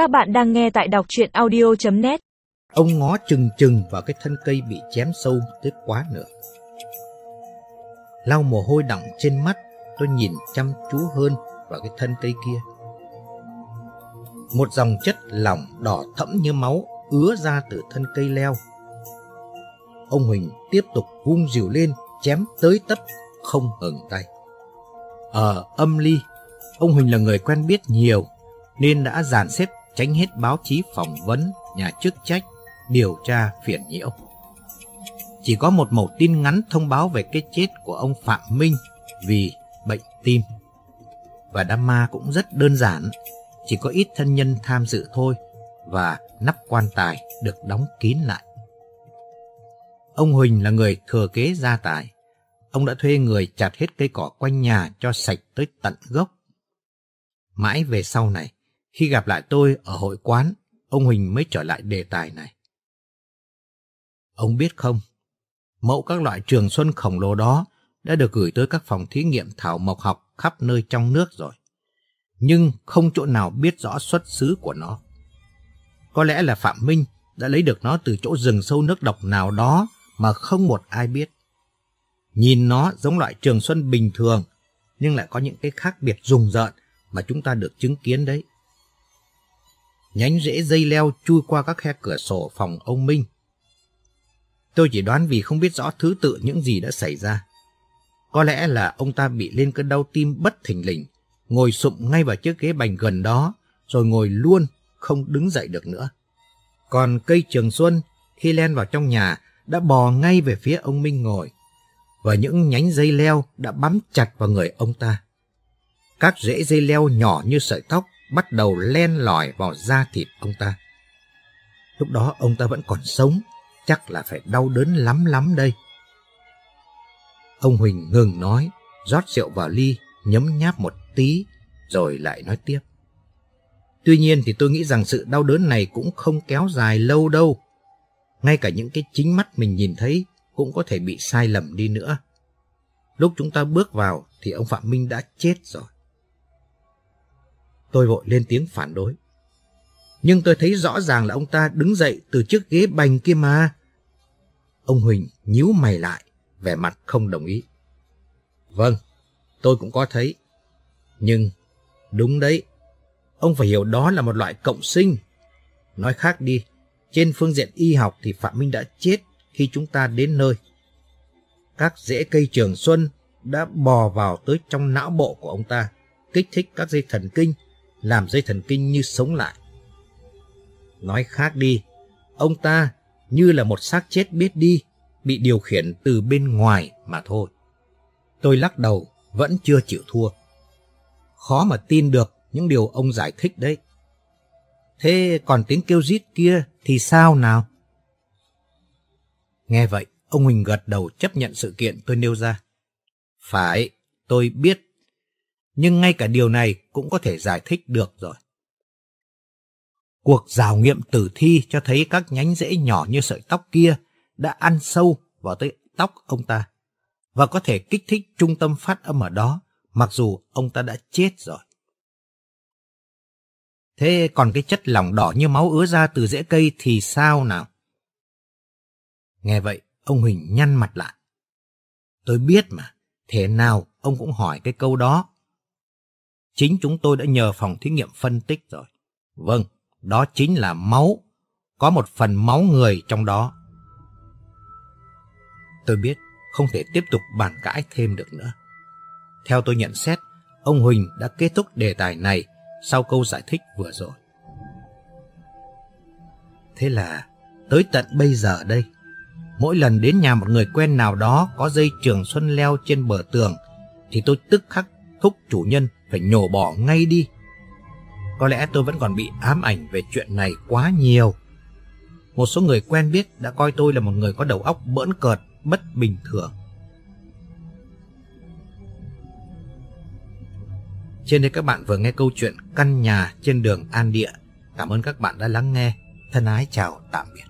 Các bạn đang nghe tại đọc chuyện audio.net Ông ngó chừng chừng vào cái thân cây bị chém sâu tới quá nữa Lau mồ hôi đọng trên mắt, tôi nhìn chăm chú hơn vào cái thân cây kia. Một dòng chất lỏng đỏ thẫm như máu ứa ra từ thân cây leo. Ông Huỳnh tiếp tục vung dìu lên, chém tới tấp, không ngừng tay. Ở âm ly, ông Huỳnh là người quen biết nhiều, nên đã dàn xếp tránh hết báo chí phỏng vấn, nhà chức trách, điều tra phiền nhiễu. Chỉ có một mẩu tin ngắn thông báo về cái chết của ông Phạm Minh vì bệnh tim. Và đám ma cũng rất đơn giản, chỉ có ít thân nhân tham dự thôi và nắp quan tài được đóng kín lại. Ông Huỳnh là người thừa kế gia tài. Ông đã thuê người chặt hết cây cỏ quanh nhà cho sạch tới tận gốc. Mãi về sau này, khi gặp lại tôi ở hội quán, ông Huỳnh mới trở lại đề tài này. Ông biết không, mẫu các loại trường xuân khổng lồ đó đã được gửi tới các phòng thí nghiệm thảo mộc học khắp nơi trong nước rồi. Nhưng không chỗ nào biết rõ xuất xứ của nó. Có lẽ là Phạm Minh đã lấy được nó từ chỗ rừng sâu nước độc nào đó mà không một ai biết. Nhìn nó giống loại trường xuân bình thường, nhưng lại có những cái khác biệt rùng rợn mà chúng ta được chứng kiến đấy. Nhánh rễ dây leo chui qua các khe cửa sổ phòng ông Minh. Tôi chỉ đoán vì không biết rõ thứ tự những gì đã xảy ra. Có lẽ là ông ta bị lên cơn đau tim bất thình lình, ngồi sụm ngay vào chiếc ghế bành gần đó, rồi ngồi luôn, không đứng dậy được nữa. Còn cây trường xuân, khi len vào trong nhà, đã bò ngay về phía ông Minh ngồi, và những nhánh dây leo đã bám chặt vào người ông ta. Các rễ dây leo nhỏ như sợi tóc bắt đầu len lỏi vào da thịt ông ta. Lúc đó ông ta vẫn còn sống, chắc là phải đau đớn lắm lắm đây. Ông Huỳnh ngừng nói, rót rượu vào ly, nhấm nháp một tí, rồi lại nói tiếp. Tuy nhiên thì tôi nghĩ rằng sự đau đớn này cũng không kéo dài lâu đâu. Ngay cả những cái chính mắt mình nhìn thấy cũng có thể bị sai lầm đi nữa. Lúc chúng ta bước vào thì ông Phạm Minh đã chết rồi. Tôi vội lên tiếng phản đối. Nhưng tôi thấy rõ ràng là ông ta đứng dậy từ chiếc ghế bành kia mà. Ông Huỳnh nhíu mày lại, vẻ mặt không đồng ý. Vâng, tôi cũng có thấy. Nhưng, đúng đấy, ông phải hiểu đó là một loại cộng sinh. Nói khác đi, trên phương diện y học thì Phạm Minh đã chết khi chúng ta đến nơi. Các rễ cây trường xuân đã bò vào tới trong não bộ của ông ta, kích thích các dây thần kinh, làm dây thần kinh như sống lại. Nói khác đi, ông ta như là một xác chết biết đi, bị điều khiển từ bên ngoài mà thôi. Tôi lắc đầu, vẫn chưa chịu thua. Khó mà tin được những điều ông giải thích đấy. Thế còn tiếng kêu rít kia thì sao nào? Nghe vậy, ông Huỳnh gật đầu chấp nhận sự kiện tôi nêu ra. Phải, tôi biết. Nhưng ngay cả điều này cũng có thể giải thích được rồi. Cuộc rào nghiệm tử thi cho thấy các nhánh rễ nhỏ như sợi tóc kia đã ăn sâu vào tới tóc ông ta và có thể kích thích trung tâm phát âm ở đó mặc dù ông ta đã chết rồi. Thế còn cái chất lỏng đỏ như máu ứa ra từ rễ cây thì sao nào? Nghe vậy, ông Huỳnh nhăn mặt lại. Tôi biết mà, thế nào ông cũng hỏi cái câu đó. Chính chúng tôi đã nhờ phòng thí nghiệm phân tích rồi. Vâng, đó chính là máu. Có một phần máu người trong đó. Tôi biết không thể tiếp tục bàn cãi thêm được nữa. Theo tôi nhận xét, ông Huỳnh đã kết thúc đề tài này sau câu giải thích vừa rồi. Thế là tới tận bây giờ đây, mỗi lần đến nhà một người quen nào đó có dây trường xuân leo trên bờ tường thì tôi tức khắc thúc chủ nhân phải nhổ bỏ ngay đi. Có lẽ tôi vẫn còn bị ám ảnh về chuyện này quá nhiều. Một số người quen biết đã coi tôi là một người có đầu óc bỡn cợt, bất bình thường. Trên đây các bạn vừa nghe câu chuyện Căn nhà trên đường An Địa. Cảm ơn các bạn đã lắng nghe. Thân ái chào tạm biệt.